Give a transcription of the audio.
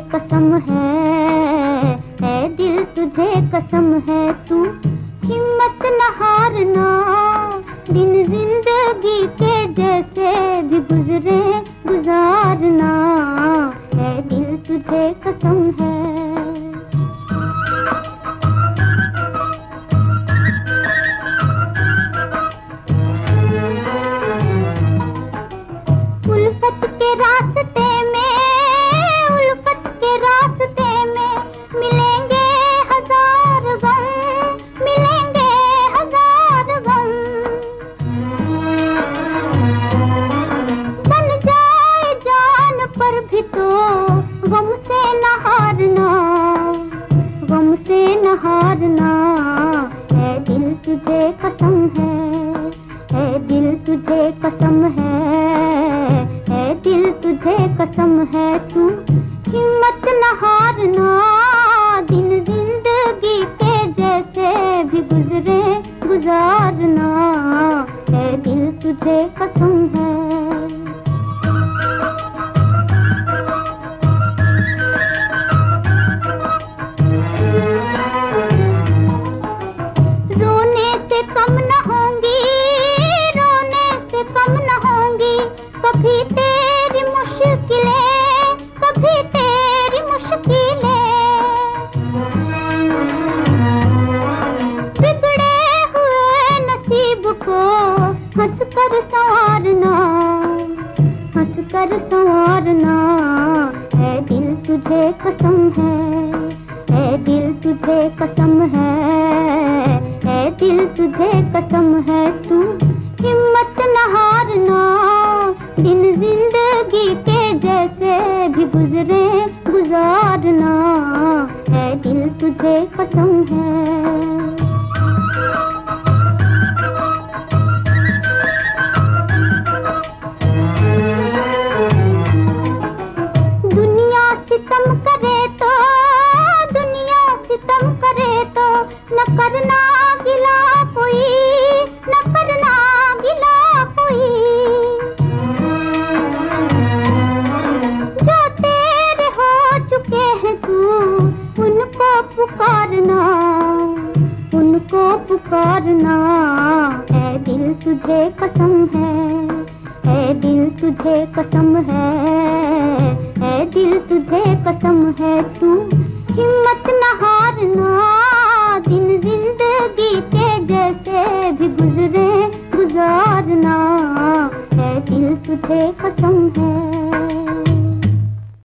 कसम है। है दिल तुझे कसम है, तू हिम्मत न हारना। दिन ज़िंदगी के जैसे भी गुजरे, गुजारना। है दिल तुझे कसम है। रास्ते रास्ते में मिलेंगे हज़ार गम, मिलेंगे हज़ार गम। बन जाए जान पर भी तो गम से न हारना गम से न हारना है दिल तुझे कसम है है दिल तुझे कसम है है दिल तुझे कसम है तू हिम्मत न हारना, दिन ज़िंदगी के जैसे भी गुजरे, गुजारना, है दिल तुझे कसम है। कम न होंगी, रोने से कम न होंगी, कभी नसीब को हंस कर संवारना हंस कर संवारना। है दिल तुझे कसम है है दिल तुझे कसम है है दिल तुझे कसम है तू हिम्मत न हारना। दिन ज़िंदगी के जैसे भी गुजरे गुजारना है दिल तुझे करना गिला कोई, न करना गिला कोई। जो तेरे हो चुके हैं तू, उनको पुकारना उनको पुकारना। है दिल तुझे कसम है है दिल तुझे कसम है है दिल तुझे कसम है। तू हिम्मत न हारना तुझे कसम है।